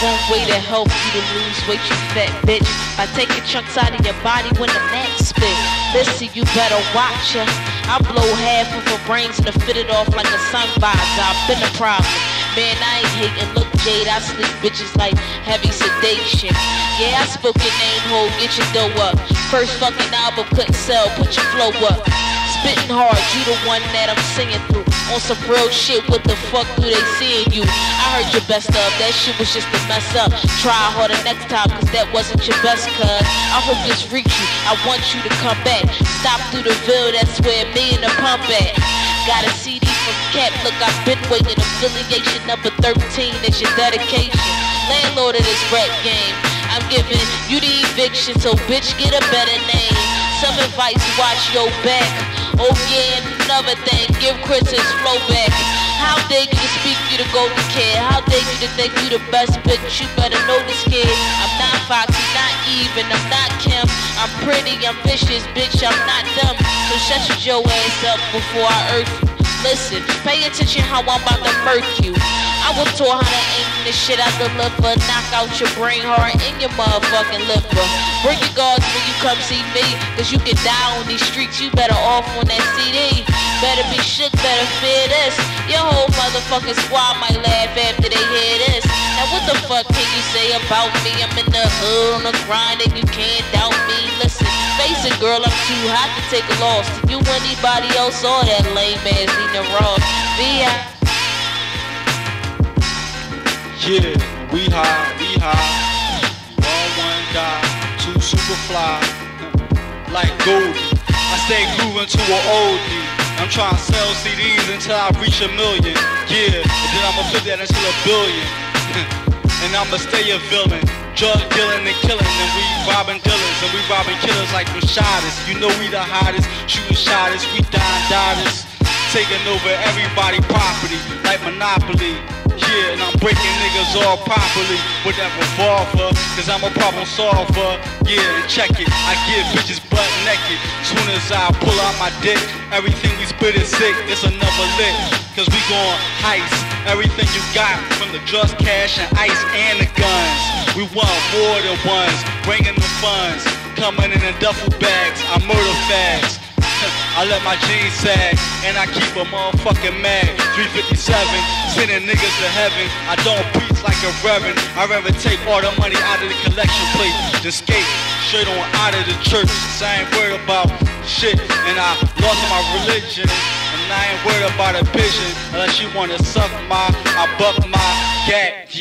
one way to help you to lose weight, you fat bitch. By taking chunks out of your body when the max spit. Listen, you better watch ya. I blow half of her brains and fit it off like a sun visor. I've been a problem. Man, I ain't hating. Look, Jade, I sleep bitches like heavy sedation. Yeah, I spoke your name, ho, get your dough up. First fucking album couldn't sell, put your flow up. Spitting hard, you the one that I'm singing through. On some real shit, what the fuck do they see in you? I heard your best of, that shit was just a mess up. Try harder next time, cause that wasn't your best, cuz. I hope this reach you, I want you to come back. Stop through the ville, that's where me and the pump at. Got a CD from Cap, look, I've been waiting. Affiliation number 13 is your dedication. Landlord of this rap game. I'm giving you the eviction, so bitch, get a better name. Some advice, watch your back. Oh yeah, another thing, give Chris his flow back. How dare you to speak you the golden kid? How dare you to think you the best bitch? You better know this kid. I'm not Foxy, not even, I'm not Kim. I'm pretty, I'm vicious, bitch, I'm not dumb. So shut your ass up before I earth you. Listen, pay attention how I'm about to murk you. I was taught how to aim the shit I deliver. Knock out your brain heart in your motherfucking liver. Bring your guards when you come see me. Cause you can die on these streets. You better off on that CD. Better be shook, better fear this. Your whole motherfucking squad might laugh after they hear this. Now what the fuck can you say about me? I'm in the hood on the grind and you can't doubt me. Listen, face it, girl, I'm too hot to take a loss. You, anybody else, or that lame ass Nina Ross. V.I. Yeah, we high, we high. All one die, two super fly. Like Goldie. I stay grooving to an oldie. Trying to sell CDs until I reach a million. Yeah, and then I'ma flip that into a billion. and I'ma stay a villain. Drug dealing and killing, and we robbing dealers, and we robbing killers like Rashadas. You know we the hottest, shooting shotters, we dying divers. Taking over everybody property like Monopoly. Yeah, and I'm breaking niggas all properly with that revolver, cause I'm a problem solver. Yeah, and check it, I give bitches naked. Soon as I pull out my dick, everything we spit is sick. It's another lick, cause we gon' heist everything you got from the drugs, cash, and ice, and the guns. We want more than ones, bringing the funds, coming in the duffel bags. I murder fags. I let my jeans sag, and I keep a motherfucking mag. 357, sending niggas to heaven. I don't preach like a reverend. I rather take all the money out of the collection plate than skate straight on out of the church. So I ain't worried about shit, and I lost my religion. And I ain't worried about a vision unless you wanna suck my, I buck my gat. Yeah.